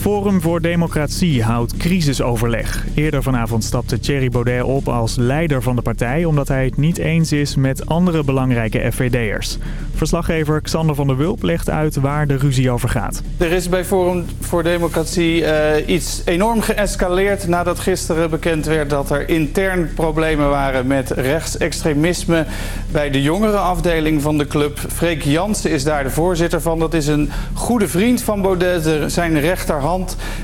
Forum voor Democratie houdt crisisoverleg. Eerder vanavond stapte Thierry Baudet op als leider van de partij... omdat hij het niet eens is met andere belangrijke FVD'ers. Verslaggever Xander van der Wulp legt uit waar de ruzie over gaat. Er is bij Forum voor Democratie uh, iets enorm geëscaleerd... nadat gisteren bekend werd dat er intern problemen waren met rechtsextremisme... bij de jongerenafdeling van de club. Freek Jansen is daar de voorzitter van. Dat is een goede vriend van Baudet, zijn rechterhand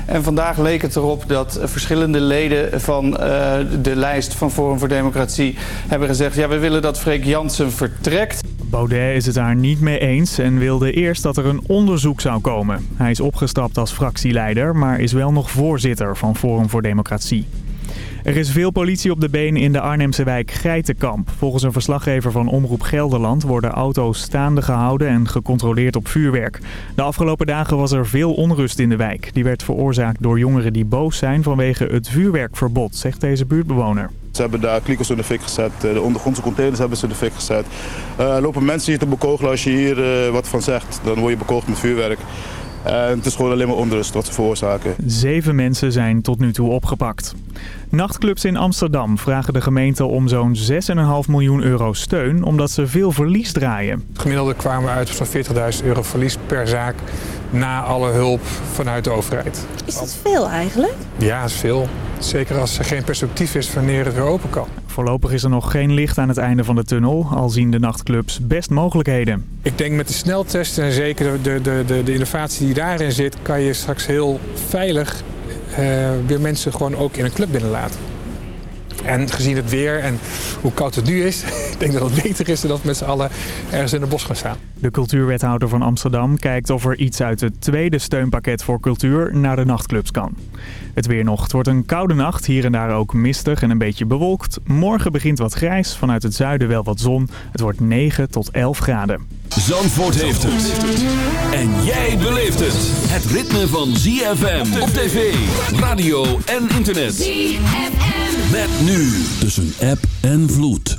en vandaag leek het erop dat verschillende leden van uh, de lijst van Forum voor Democratie hebben gezegd... ja, we willen dat Freek Jansen vertrekt. Baudet is het daar niet mee eens en wilde eerst dat er een onderzoek zou komen. Hij is opgestapt als fractieleider, maar is wel nog voorzitter van Forum voor Democratie. Er is veel politie op de been in de Arnhemse wijk Geitenkamp. Volgens een verslaggever van Omroep Gelderland worden auto's staande gehouden en gecontroleerd op vuurwerk. De afgelopen dagen was er veel onrust in de wijk. Die werd veroorzaakt door jongeren die boos zijn vanwege het vuurwerkverbod, zegt deze buurtbewoner. Ze hebben daar klikers in de fik gezet, eh, de ondergrondse containers hebben ze in de fik gezet. Uh, lopen mensen hier te bekogelen als je hier uh, wat van zegt, dan word je bekogeld met vuurwerk. En het is gewoon alleen maar onrust wat ze veroorzaken. Zeven mensen zijn tot nu toe opgepakt. Nachtclubs in Amsterdam vragen de gemeente om zo'n 6,5 miljoen euro steun omdat ze veel verlies draaien. Het gemiddelde kwamen we uit van 40.000 euro verlies per zaak na alle hulp vanuit de overheid. Is dat veel eigenlijk? Ja, dat is veel. Zeker als er geen perspectief is wanneer het weer open kan. Voorlopig is er nog geen licht aan het einde van de tunnel, al zien de nachtclubs best mogelijkheden. Ik denk met de sneltesten en zeker de, de, de, de innovatie die daarin zit... kan je straks heel veilig uh, weer mensen gewoon ook in een club binnenlaten. En gezien het weer en hoe koud het nu is, ik denk dat het beter is dan dat we met z'n allen ergens in het bos gaan staan. De cultuurwethouder van Amsterdam kijkt of er iets uit het tweede steunpakket voor cultuur naar de nachtclubs kan. Het weer nog. Het wordt een koude nacht, hier en daar ook mistig en een beetje bewolkt. Morgen begint wat grijs, vanuit het zuiden wel wat zon. Het wordt 9 tot 11 graden. Zandvoort heeft het. En jij beleeft het. Het ritme van ZFM op tv, radio en internet. ZFM. Met nu tussen app en vloed.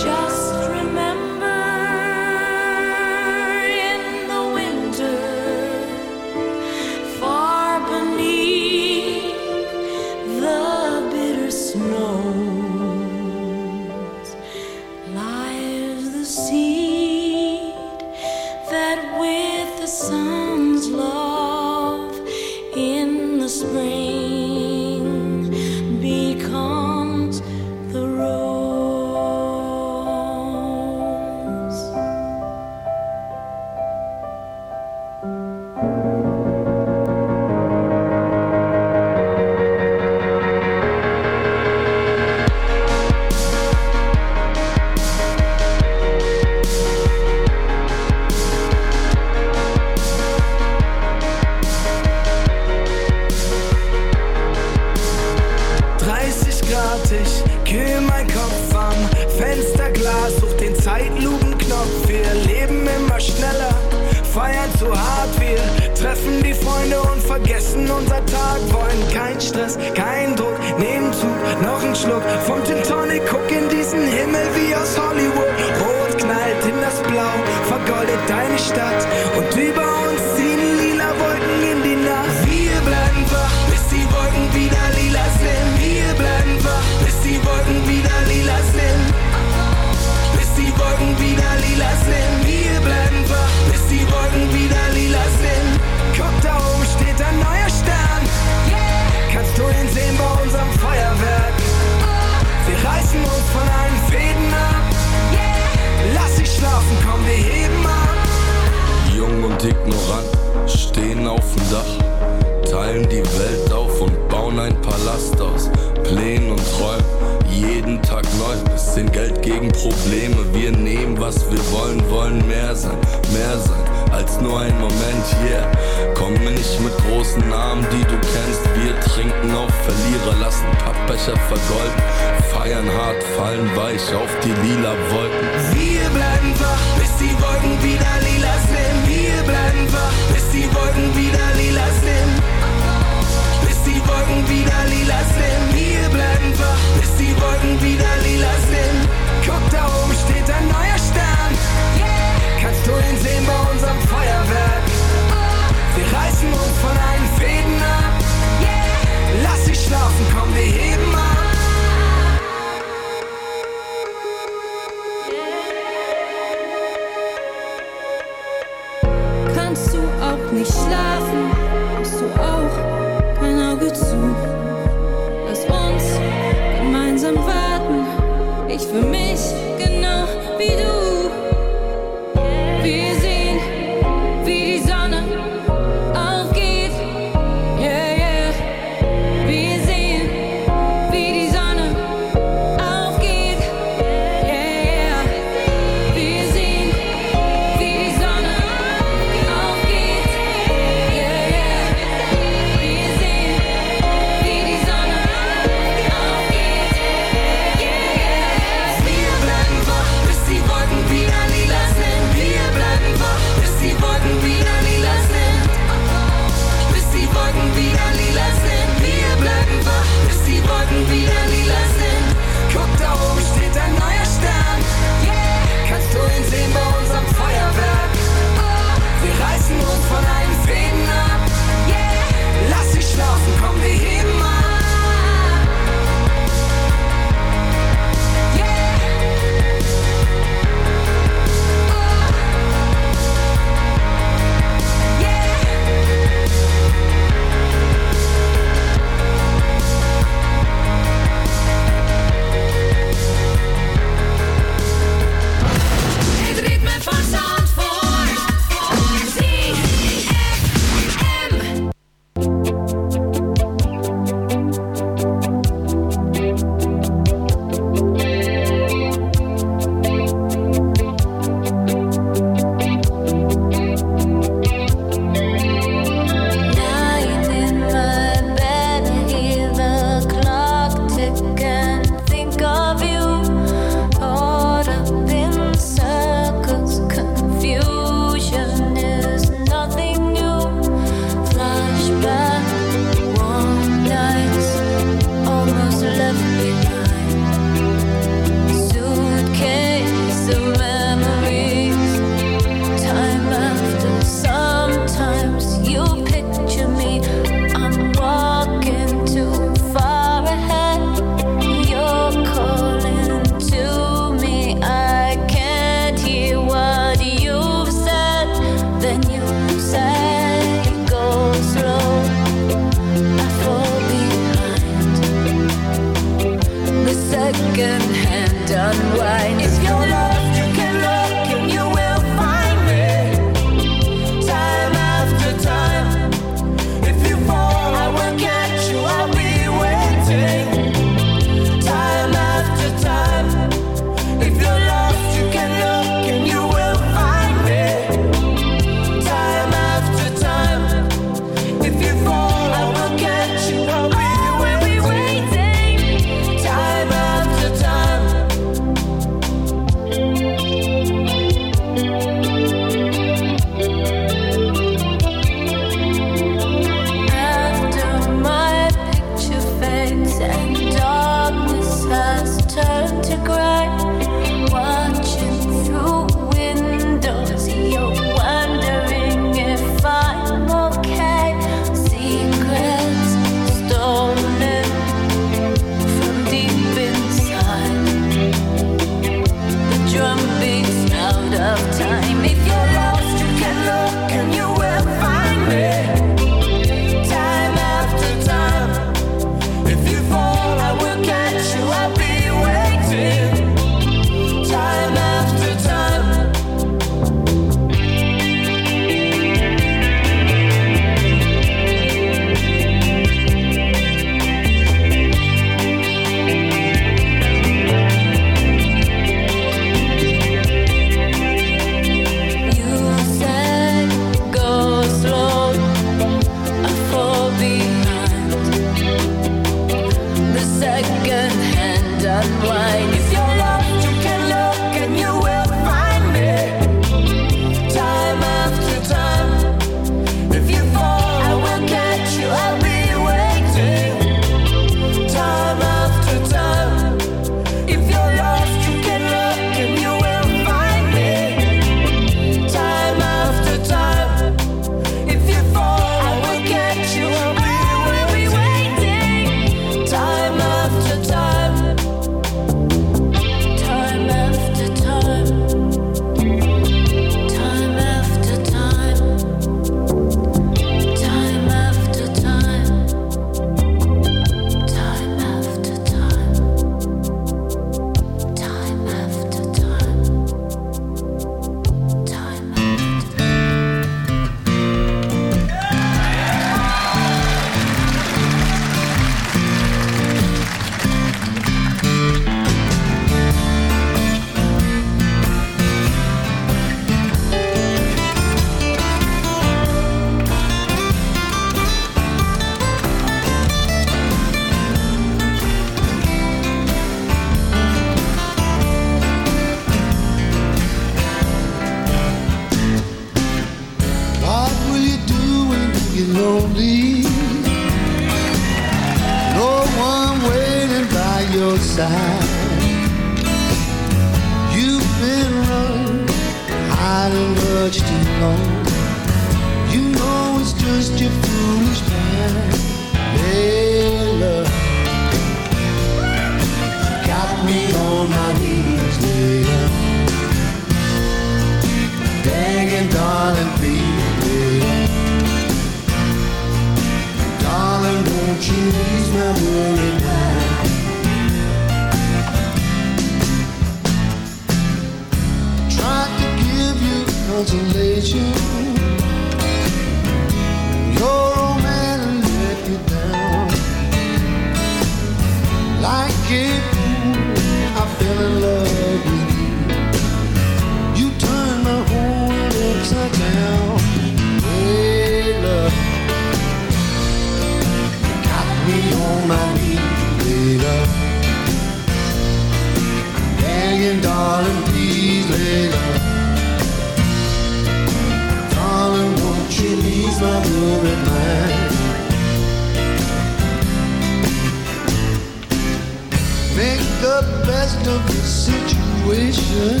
Of the situation.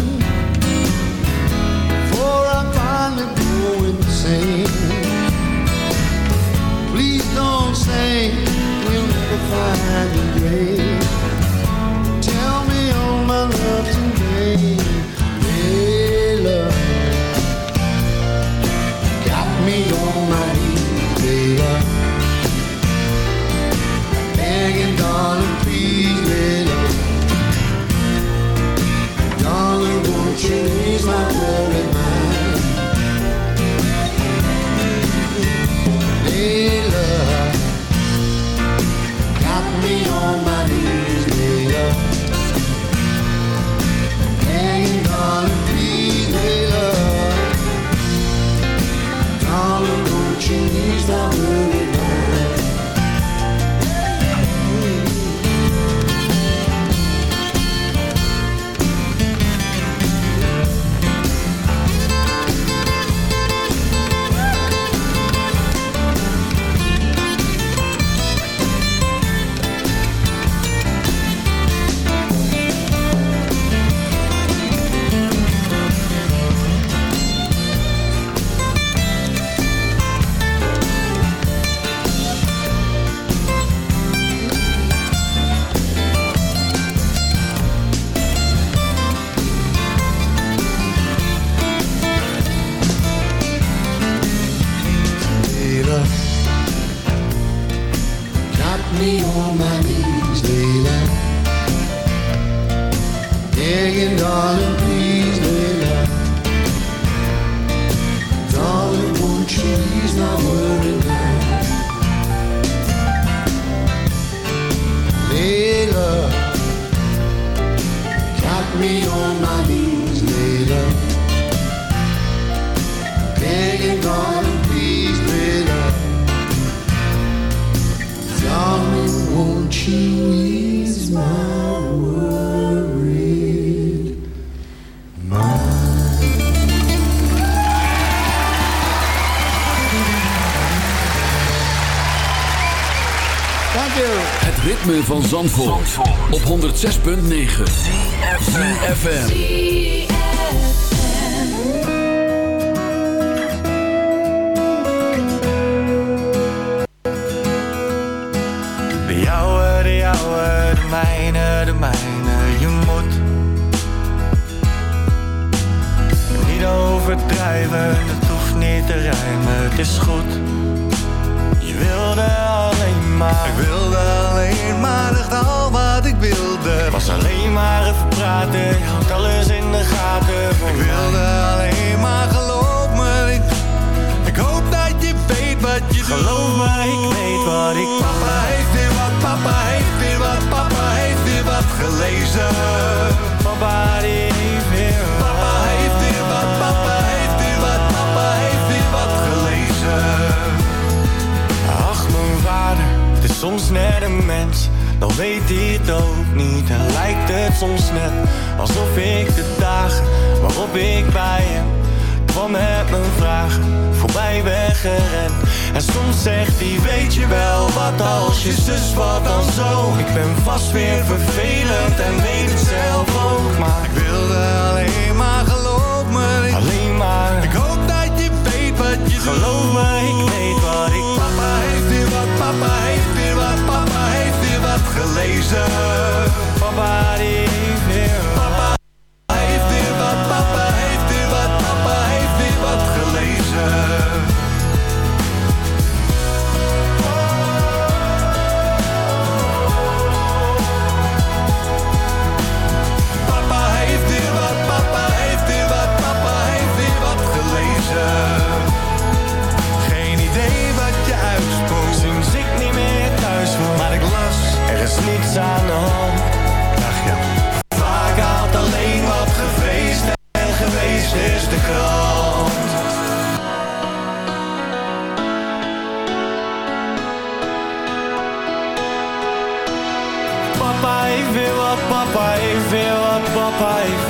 For I finally go insane. Please don't say we'll never find a grave. Tell me all my love today, darling, please, Layla. Darling, won't you ease my worry ritme van Zandvoort, op 106.9 ZFM. De jouwe, de jouwe, de mijne, de mijne, je moet Niet overdrijven, het hoeft niet te rijmen, het is goed. Je wilde maar. Ik wilde alleen maar, echt al wat ik wilde. Was alleen maar even praten, je houdt alles in de gaten. Voor Ik wilde alleen maar, geloof me ik, ik hoop dat je weet wat je Geloof me, ik weet wat ik Papa heeft weer wat, papa heeft weer wat Papa heeft weer wat gelezen. Papa die soms net een mens, dan weet hij het ook niet. En lijkt het soms net alsof ik de dagen waarop ik bij hem kwam met mijn vraag voorbij weggerend. En soms zegt hij: Weet je wel wat als je zus, wat dan zo? Ik ben vast weer vervelend en weet het zelf ook. Maar ik wilde alleen maar geloof me. Alleen maar. Ik hoop dat je weet wat je doet. Geloof me, ik weet wat gelezen. Van waar ik pipe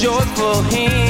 joyful hymn.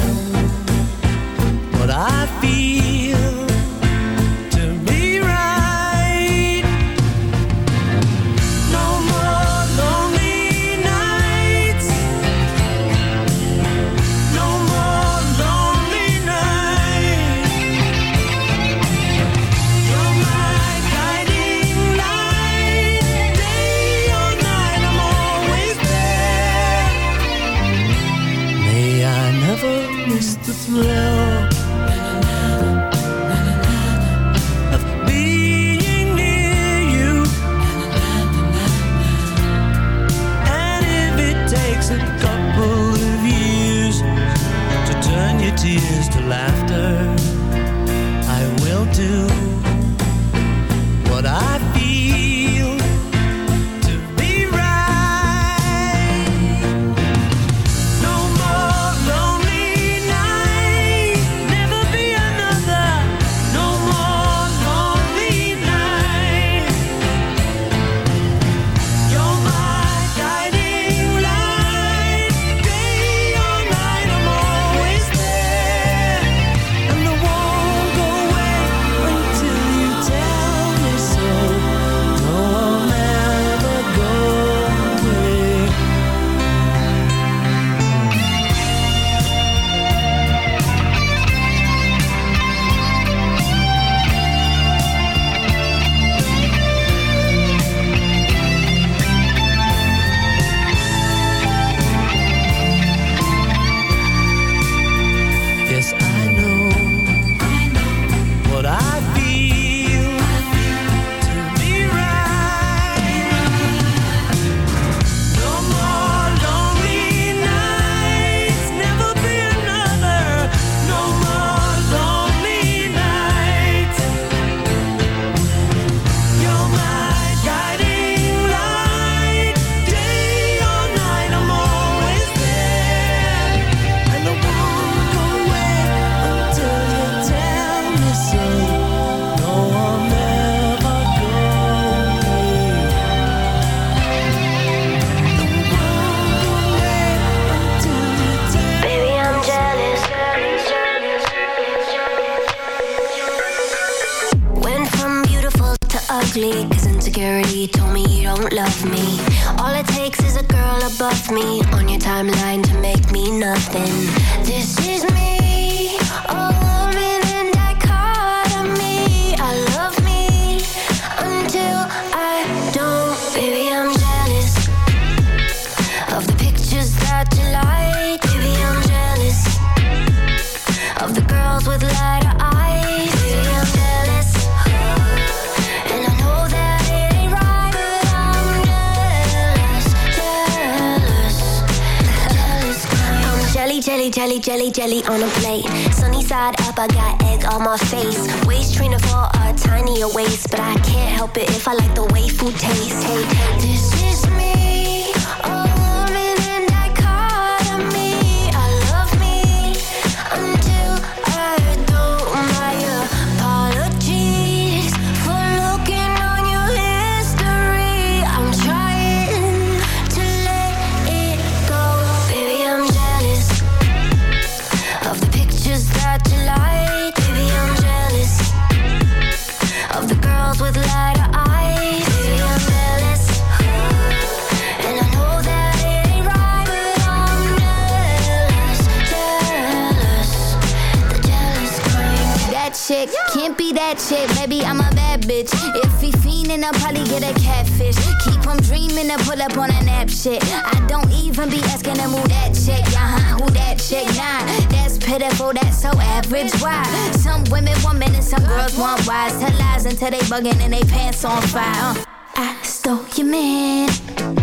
then I'll probably get a catfish. Keep them dreaming to pull up on a nap shit. I don't even be asking them who that chick, uh huh, who that chick, nah. That's pitiful, that's so average. Why? Some women want men and some girls want wise. Tell lies until they bugging and they pants on fire. Uh. I stole your man.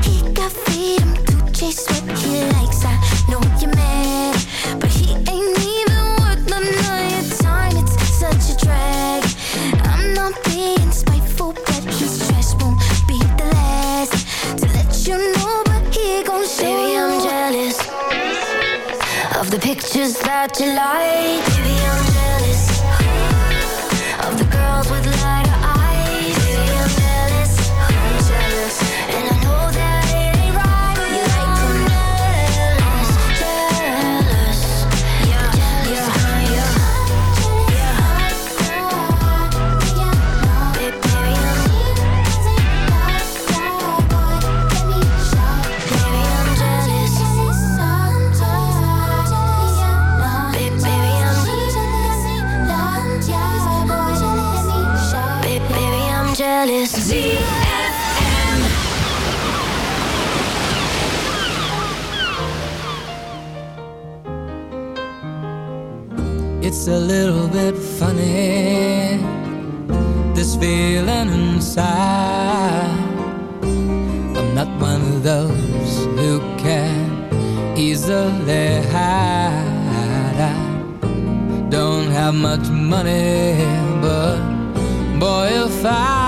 He got freedom to chase what he likes. I know your man. Is that you like? It's a little bit funny, this feeling inside. I'm not one of those who can easily hide. I don't have much money, but boy, if I